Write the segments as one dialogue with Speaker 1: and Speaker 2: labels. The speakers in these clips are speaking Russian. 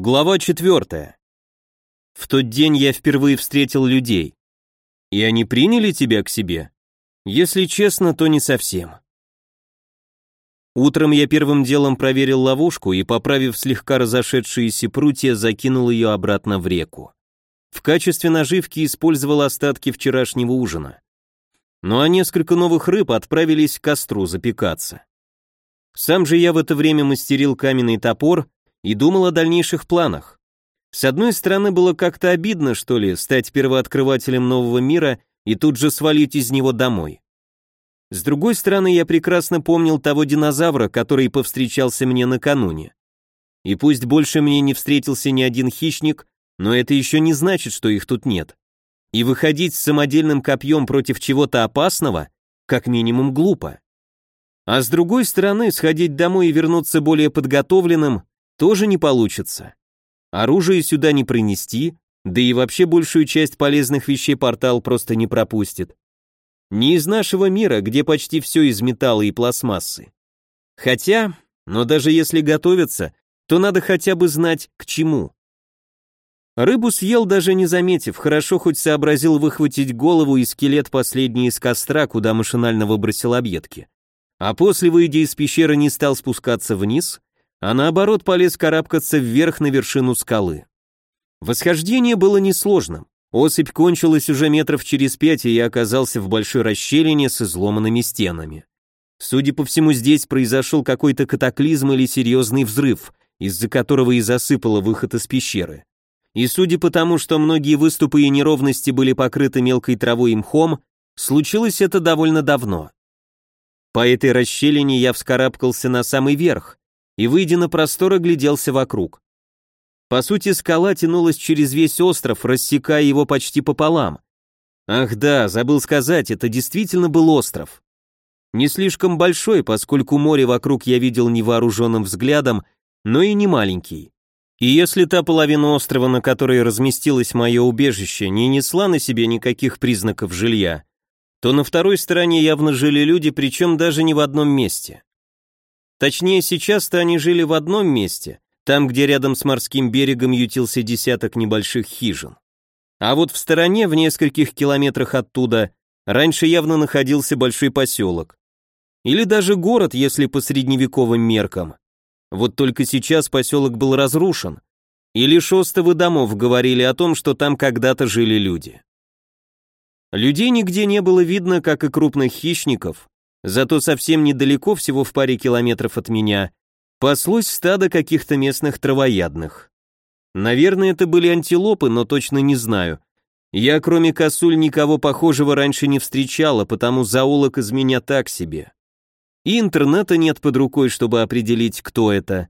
Speaker 1: Глава четвертая. В тот день я впервые встретил людей. И они приняли тебя к себе? Если честно, то не совсем. Утром я первым делом проверил ловушку и, поправив слегка разошедшиеся прутья, закинул ее обратно в реку. В качестве наживки использовал остатки вчерашнего ужина. Ну а несколько новых рыб отправились к костру запекаться. Сам же я в это время мастерил каменный топор и думал о дальнейших планах. С одной стороны, было как-то обидно, что ли, стать первооткрывателем нового мира и тут же свалить из него домой. С другой стороны, я прекрасно помнил того динозавра, который повстречался мне накануне. И пусть больше мне не встретился ни один хищник, но это еще не значит, что их тут нет. И выходить с самодельным копьем против чего-то опасного, как минимум глупо. А с другой стороны, сходить домой и вернуться более подготовленным тоже не получится. Оружие сюда не принести, да и вообще большую часть полезных вещей портал просто не пропустит. Не из нашего мира, где почти все из металла и пластмассы. Хотя, но даже если готовиться, то надо хотя бы знать, к чему. Рыбу съел, даже не заметив, хорошо хоть сообразил выхватить голову и скелет последний из костра, куда машинально выбросил объедки. А после, выйдя из пещеры, не стал спускаться вниз, а наоборот полез карабкаться вверх на вершину скалы. Восхождение было несложным. Осыпь кончилась уже метров через пять, и я оказался в большой расщелине с изломанными стенами. Судя по всему, здесь произошел какой-то катаклизм или серьезный взрыв, из-за которого и засыпало выход из пещеры. И судя по тому, что многие выступы и неровности были покрыты мелкой травой и мхом, случилось это довольно давно. По этой расщелине я вскарабкался на самый верх, и, выйдя на простор, огляделся вокруг. По сути, скала тянулась через весь остров, рассекая его почти пополам. Ах да, забыл сказать, это действительно был остров. Не слишком большой, поскольку море вокруг я видел невооруженным взглядом, но и не маленький. И если та половина острова, на которой разместилось мое убежище, не несла на себе никаких признаков жилья, то на второй стороне явно жили люди, причем даже не в одном месте. Точнее, сейчас-то они жили в одном месте, там, где рядом с морским берегом ютился десяток небольших хижин. А вот в стороне, в нескольких километрах оттуда, раньше явно находился большой поселок. Или даже город, если по средневековым меркам. Вот только сейчас поселок был разрушен, и лишь остовы домов говорили о том, что там когда-то жили люди. Людей нигде не было видно, как и крупных хищников, Зато совсем недалеко, всего в паре километров от меня, паслось стадо каких-то местных травоядных. Наверное, это были антилопы, но точно не знаю. Я, кроме косуль, никого похожего раньше не встречала, потому заулок из меня так себе. И интернета нет под рукой, чтобы определить, кто это.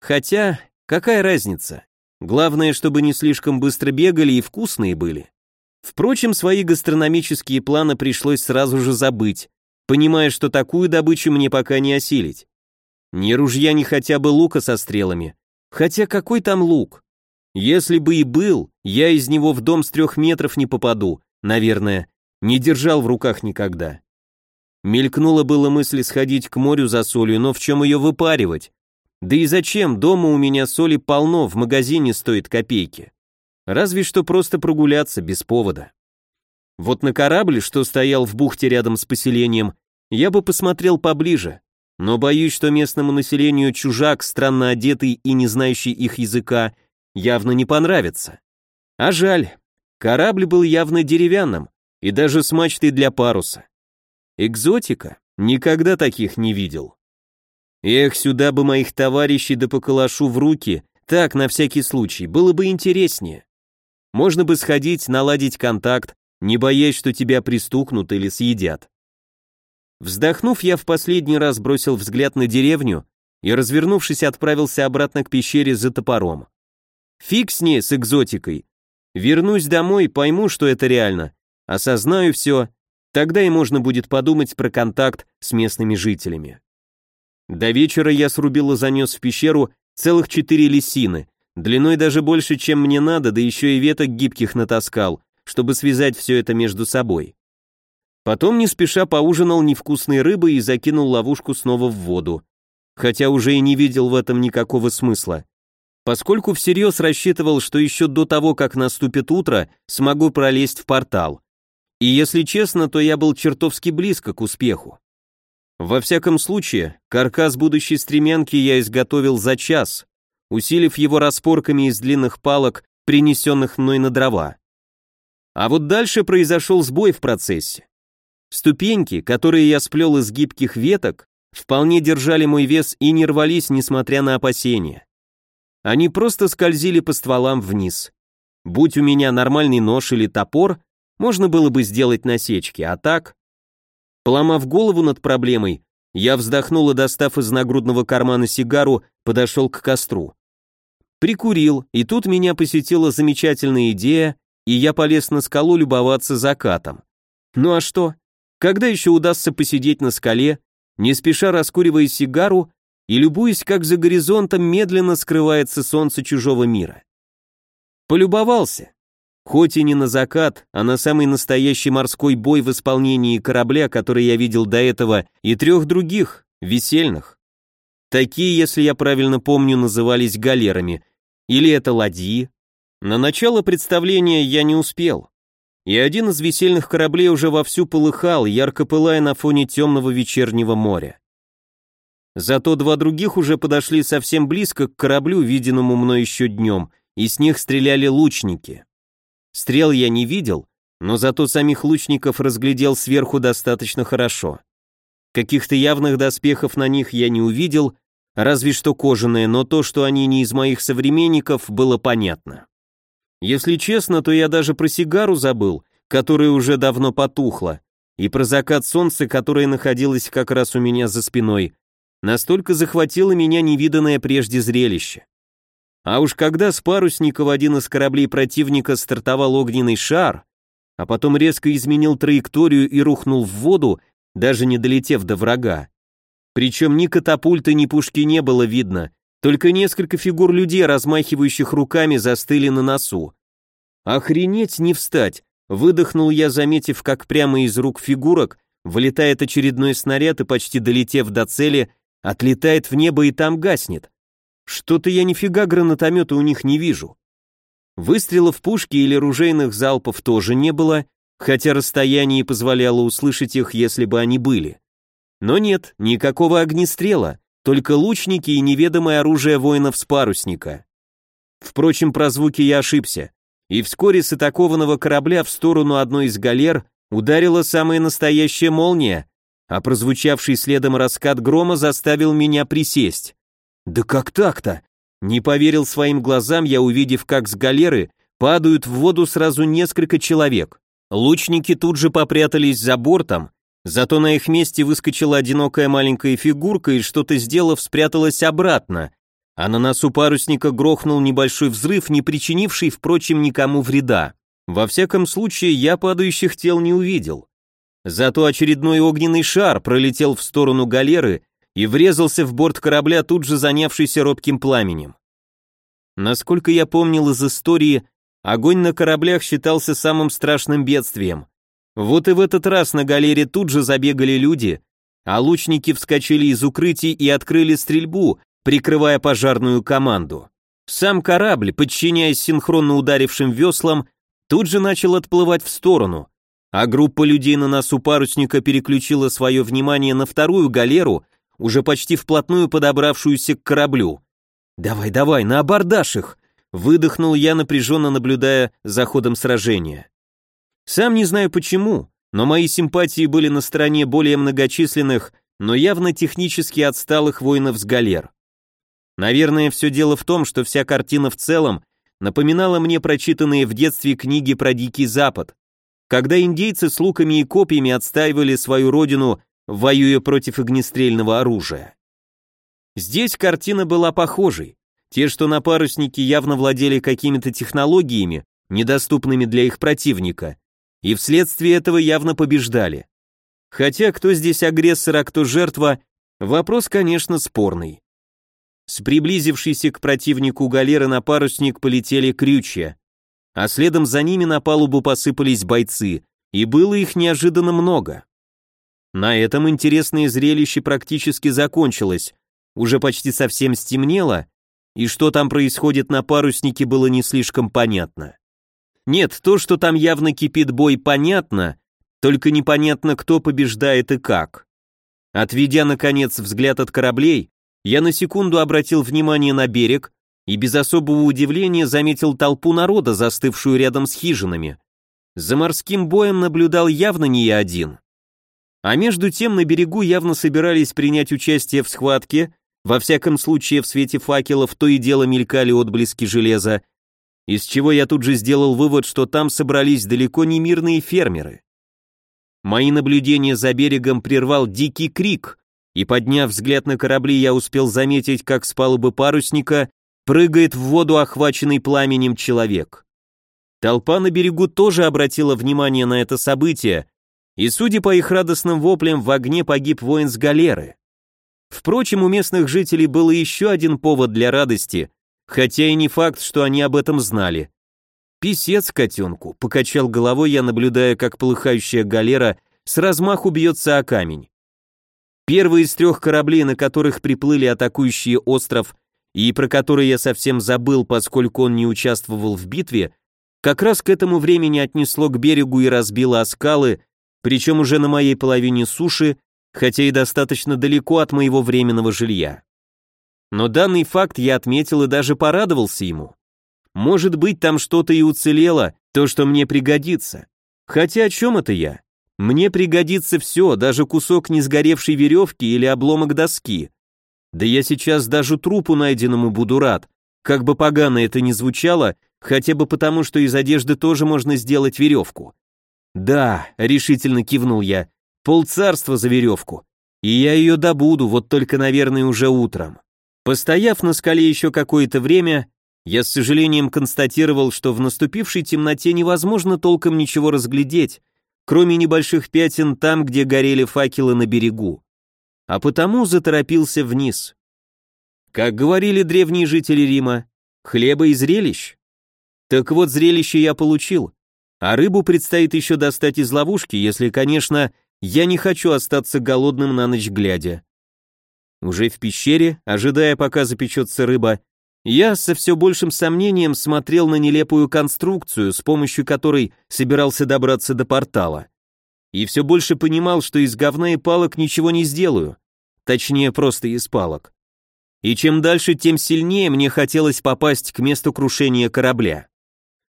Speaker 1: Хотя, какая разница? Главное, чтобы не слишком быстро бегали и вкусные были. Впрочем, свои гастрономические планы пришлось сразу же забыть, понимая, что такую добычу мне пока не осилить. Ни ружья, ни хотя бы лука со стрелами. Хотя какой там лук? Если бы и был, я из него в дом с трех метров не попаду, наверное, не держал в руках никогда. Мелькнула была мысль сходить к морю за солью, но в чем ее выпаривать? Да и зачем, дома у меня соли полно, в магазине стоит копейки. Разве что просто прогуляться без повода. Вот на корабль, что стоял в бухте рядом с поселением, я бы посмотрел поближе, но боюсь, что местному населению чужак, странно одетый и не знающий их языка, явно не понравится. А жаль, корабль был явно деревянным и даже с мачтой для паруса. Экзотика, никогда таких не видел. Эх, сюда бы моих товарищей да по калашу в руки, так, на всякий случай, было бы интереснее. Можно бы сходить, наладить контакт, не боясь, что тебя пристукнут или съедят. Вздохнув, я в последний раз бросил взгляд на деревню и, развернувшись, отправился обратно к пещере за топором. Фиг с ней, с экзотикой. Вернусь домой, пойму, что это реально, осознаю все, тогда и можно будет подумать про контакт с местными жителями. До вечера я срубил и занес в пещеру целых четыре лисины, длиной даже больше, чем мне надо, да еще и веток гибких натаскал, чтобы связать все это между собой. Потом не спеша поужинал невкусной рыбой и закинул ловушку снова в воду, хотя уже и не видел в этом никакого смысла. поскольку всерьез рассчитывал, что еще до того, как наступит утро, смогу пролезть в портал. И если честно, то я был чертовски близко к успеху. Во всяком случае, каркас будущей стремянки я изготовил за час, усилив его распорками из длинных палок, принесенных мной на дрова. А вот дальше произошел сбой в процессе. Ступеньки, которые я сплел из гибких веток, вполне держали мой вес и не рвались, несмотря на опасения. Они просто скользили по стволам вниз. Будь у меня нормальный нож или топор, можно было бы сделать насечки, а так... Поломав голову над проблемой, я вздохнул и, достав из нагрудного кармана сигару, подошел к костру. Прикурил, и тут меня посетила замечательная идея, и я полез на скалу любоваться закатом. Ну а что? Когда еще удастся посидеть на скале, не спеша раскуривая сигару и любуясь, как за горизонтом медленно скрывается солнце чужого мира? Полюбовался. Хоть и не на закат, а на самый настоящий морской бой в исполнении корабля, который я видел до этого, и трех других, весельных. Такие, если я правильно помню, назывались галерами. Или это ладьи? На начало представления я не успел. И один из весельных кораблей уже вовсю полыхал, ярко пылая на фоне темного вечернего моря. Зато два других уже подошли совсем близко к кораблю, виденному мной еще днем, и с них стреляли лучники. Стрел я не видел, но зато самих лучников разглядел сверху достаточно хорошо. Каких-то явных доспехов на них я не увидел, разве что кожаные, но то, что они не из моих современников, было понятно. Если честно, то я даже про сигару забыл, которая уже давно потухла, и про закат солнца, которое находилось как раз у меня за спиной. Настолько захватило меня невиданное прежде зрелище. А уж когда с парусника в один из кораблей противника стартовал огненный шар, а потом резко изменил траекторию и рухнул в воду, даже не долетев до врага. Причем ни катапульты, ни пушки не было видно, только несколько фигур людей, размахивающих руками, застыли на носу. Охренеть не встать, выдохнул я, заметив, как прямо из рук фигурок вылетает очередной снаряд и почти долетев до цели, отлетает в небо и там гаснет. Что-то я нифига гранатомета у них не вижу. Выстрелов пушки или ружейных залпов тоже не было, хотя расстояние позволяло услышать их, если бы они были. Но нет, никакого огнестрела, только лучники и неведомое оружие воинов с парусника. Впрочем, про звуки я ошибся, и вскоре с атакованного корабля в сторону одной из галер ударила самая настоящая молния, а прозвучавший следом раскат грома заставил меня присесть. Да как так-то? Не поверил своим глазам я, увидев, как с галеры падают в воду сразу несколько человек. Лучники тут же попрятались за бортом, зато на их месте выскочила одинокая маленькая фигурка и что-то сделав, спряталась обратно, а на носу парусника грохнул небольшой взрыв, не причинивший, впрочем, никому вреда. Во всяком случае, я падающих тел не увидел. Зато очередной огненный шар пролетел в сторону галеры и врезался в борт корабля, тут же занявшийся робким пламенем. Насколько я помнил из истории, огонь на кораблях считался самым страшным бедствием. Вот и в этот раз на галере тут же забегали люди, а лучники вскочили из укрытий и открыли стрельбу, прикрывая пожарную команду. Сам корабль, подчиняясь синхронно ударившим веслам, тут же начал отплывать в сторону, а группа людей на носу парусника переключила свое внимание на вторую галеру, уже почти вплотную подобравшуюся к кораблю. «Давай, давай, на абордаж их!» Выдохнул я, напряженно наблюдая за ходом сражения. Сам не знаю почему, но мои симпатии были на стороне более многочисленных, но явно технически отсталых воинов с галер. Наверное, все дело в том, что вся картина в целом напоминала мне прочитанные в детстве книги про Дикий Запад, когда индейцы с луками и копьями отстаивали свою родину воюя против огнестрельного оружия. Здесь картина была похожей. Те, что на паруснике явно владели какими-то технологиями, недоступными для их противника, и вследствие этого явно побеждали. Хотя кто здесь агрессор, а кто жертва, вопрос, конечно, спорный. С приблизившейся к противнику галеры на парусник полетели крючья, а следом за ними на палубу посыпались бойцы, и было их неожиданно много. На этом интересное зрелище практически закончилось. Уже почти совсем стемнело, и что там происходит на паруснике было не слишком понятно. Нет, то, что там явно кипит бой, понятно, только непонятно, кто побеждает и как. Отведя, наконец, взгляд от кораблей, я на секунду обратил внимание на берег и без особого удивления заметил толпу народа, застывшую рядом с хижинами. За морским боем наблюдал явно не я один. А между тем на берегу явно собирались принять участие в схватке, во всяком случае в свете факелов то и дело мелькали отблески железа, из чего я тут же сделал вывод, что там собрались далеко не мирные фермеры. Мои наблюдения за берегом прервал дикий крик, и подняв взгляд на корабли, я успел заметить, как с палубы парусника прыгает в воду охваченный пламенем человек. Толпа на берегу тоже обратила внимание на это событие, и, судя по их радостным воплям, в огне погиб воин с галеры. Впрочем, у местных жителей был еще один повод для радости, хотя и не факт, что они об этом знали. «Писец котенку», — покачал головой я, наблюдая, как полыхающая галера с размаху бьется о камень. Первый из трех кораблей, на которых приплыли атакующие остров, и про который я совсем забыл, поскольку он не участвовал в битве, как раз к этому времени отнесло к берегу и разбило о скалы, причем уже на моей половине суши, хотя и достаточно далеко от моего временного жилья. Но данный факт я отметил и даже порадовался ему. Может быть, там что-то и уцелело, то, что мне пригодится. Хотя о чем это я? Мне пригодится все, даже кусок несгоревшей веревки или обломок доски. Да я сейчас даже трупу найденному буду рад, как бы погано это ни звучало, хотя бы потому, что из одежды тоже можно сделать веревку. Да, решительно кивнул я, полцарства за веревку. И я ее добуду, вот только, наверное, уже утром. Постояв на скале еще какое-то время, я с сожалением констатировал, что в наступившей темноте невозможно толком ничего разглядеть, кроме небольших пятен там, где горели факелы на берегу. А потому заторопился вниз. Как говорили древние жители Рима, хлеба и зрелищ. Так вот, зрелище я получил, а рыбу предстоит еще достать из ловушки, если, конечно, я не хочу остаться голодным на ночь глядя. Уже в пещере, ожидая, пока запечется рыба, я со все большим сомнением смотрел на нелепую конструкцию, с помощью которой собирался добраться до портала. И все больше понимал, что из говна и палок ничего не сделаю. Точнее, просто из палок. И чем дальше, тем сильнее мне хотелось попасть к месту крушения корабля.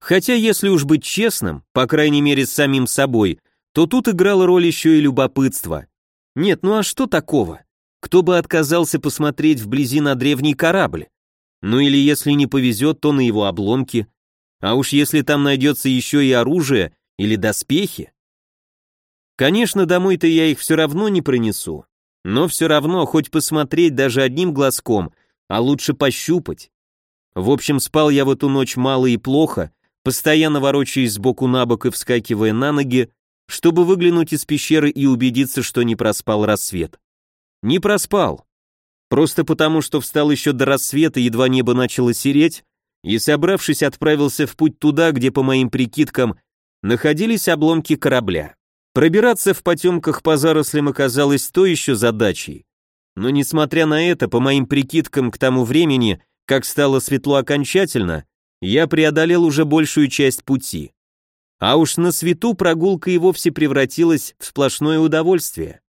Speaker 1: Хотя, если уж быть честным, по крайней мере с самим собой, то тут играла роль еще и любопытство. Нет, ну а что такого? Кто бы отказался посмотреть вблизи на древний корабль? Ну или если не повезет, то на его обломки. А уж если там найдется еще и оружие или доспехи. Конечно, домой-то я их все равно не принесу. Но все равно, хоть посмотреть даже одним глазком, а лучше пощупать. В общем, спал я в эту ночь мало и плохо, постоянно ворочаясь сбоку на бок и вскакивая на ноги, чтобы выглянуть из пещеры и убедиться, что не проспал рассвет. Не проспал. Просто потому, что встал еще до рассвета, едва небо начало сереть, и, собравшись, отправился в путь туда, где, по моим прикидкам, находились обломки корабля. Пробираться в потемках по зарослям оказалось то еще задачей. Но, несмотря на это, по моим прикидкам, к тому времени, как стало светло окончательно, я преодолел уже большую часть пути. А уж на свету прогулка и вовсе превратилась в сплошное удовольствие.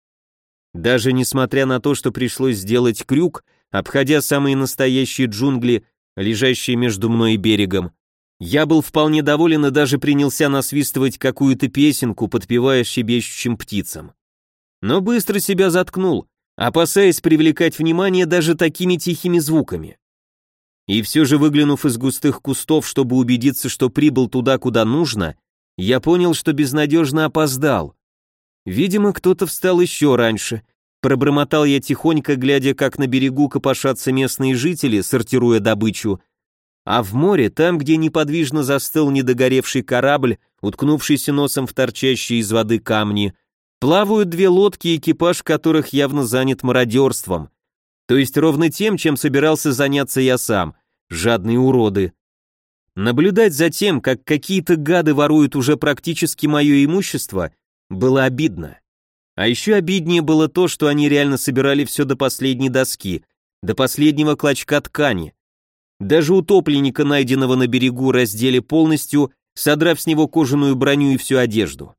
Speaker 1: Даже несмотря на то, что пришлось сделать крюк, обходя самые настоящие джунгли, лежащие между мной и берегом, я был вполне доволен и даже принялся насвистывать какую-то песенку, подпевая щебещущим птицам. Но быстро себя заткнул, опасаясь привлекать внимание даже такими тихими звуками. И все же выглянув из густых кустов, чтобы убедиться, что прибыл туда, куда нужно, я понял, что безнадежно опоздал. Видимо, кто-то встал еще раньше. Пробормотал я тихонько, глядя, как на берегу копошатся местные жители, сортируя добычу. А в море, там, где неподвижно застыл недогоревший корабль, уткнувшийся носом в торчащие из воды камни, плавают две лодки, экипаж которых явно занят мародерством. То есть ровно тем, чем собирался заняться я сам, жадные уроды. Наблюдать за тем, как какие-то гады воруют уже практически мое имущество – было обидно. А еще обиднее было то, что они реально собирали все до последней доски, до последнего клочка ткани. Даже утопленника, найденного на берегу, раздели полностью, содрав с него кожаную броню и всю одежду.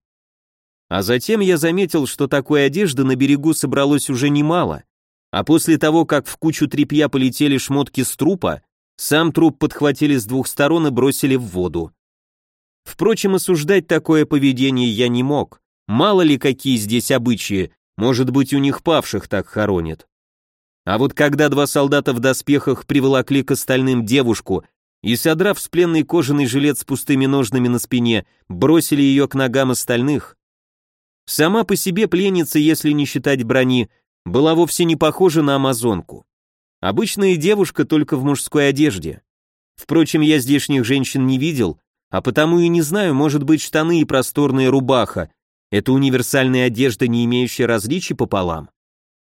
Speaker 1: А затем я заметил, что такой одежды на берегу собралось уже немало, а после того, как в кучу тряпья полетели шмотки с трупа, сам труп подхватили с двух сторон и бросили в воду. Впрочем, осуждать такое поведение я не мог. Мало ли какие здесь обычаи, может быть, у них павших так хоронят. А вот когда два солдата в доспехах приволокли к остальным девушку и, содрав с пленной кожаный жилет с пустыми ножнами на спине, бросили ее к ногам остальных, сама по себе пленница, если не считать брони, была вовсе не похожа на амазонку. Обычная девушка только в мужской одежде. Впрочем, я здешних женщин не видел, а потому и не знаю, может быть, штаны и просторная рубаха. Это универсальная одежда, не имеющая различий пополам.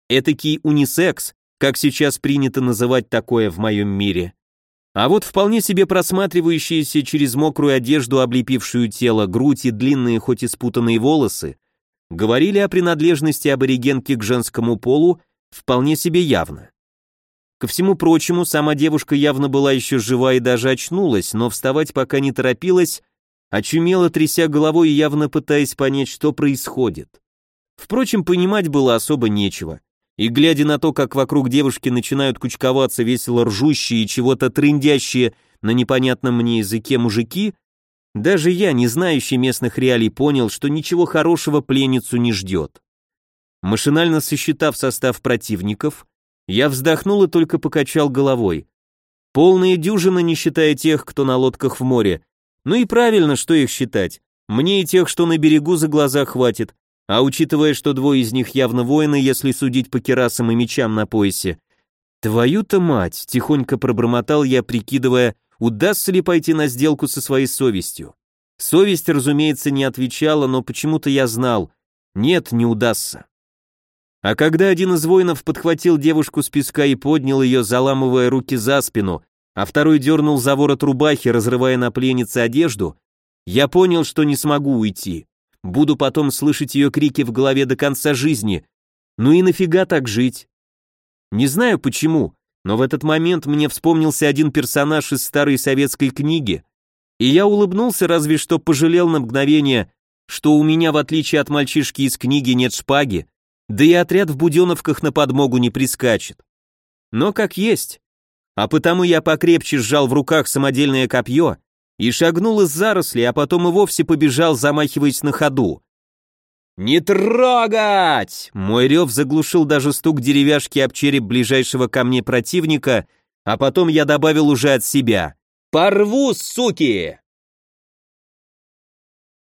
Speaker 1: Этакий унисекс, как сейчас принято называть такое в моем мире. А вот вполне себе просматривающиеся через мокрую одежду, облепившую тело, грудь и длинные, хоть и спутанные волосы, говорили о принадлежности аборигенки к женскому полу вполне себе явно. Ко всему прочему, сама девушка явно была еще жива и даже очнулась, но вставать пока не торопилась, очумело тряся головой и явно пытаясь понять, что происходит. Впрочем, понимать было особо нечего и глядя на то, как вокруг девушки начинают кучковаться весело ржущие и чего-то трындящие на непонятном мне языке мужики, даже я, не знающий местных реалий, понял, что ничего хорошего пленницу не ждет. Машинально сосчитав состав противников, я вздохнул и только покачал головой. Полные дюжины, не считая тех, кто на лодках в море. Ну и правильно, что их считать. Мне и тех, что на берегу за глаза хватит, а учитывая, что двое из них явно воины, если судить по керасам и мечам на поясе. Твою-то мать, тихонько пробормотал я, прикидывая, удастся ли пойти на сделку со своей совестью. Совесть, разумеется, не отвечала, но почему-то я знал, нет, не удастся. А когда один из воинов подхватил девушку с песка и поднял ее, заламывая руки за спину, а второй дернул за ворот рубахи, разрывая на пленнице одежду, я понял, что не смогу уйти. Буду потом слышать ее крики в голове до конца жизни. Ну и нафига так жить? Не знаю почему, но в этот момент мне вспомнился один персонаж из старой советской книги, и я улыбнулся, разве что пожалел на мгновение, что у меня, в отличие от мальчишки из книги, нет шпаги, да и отряд в буденовках на подмогу не прискачет. Но как есть. А потому я покрепче сжал в руках самодельное копье и шагнул из зарослей, а потом и вовсе побежал, замахиваясь на ходу. «Не трогать!» Мой рев заглушил даже стук деревяшки об череп ближайшего ко мне противника, а потом я добавил уже от себя. «Порву, суки!»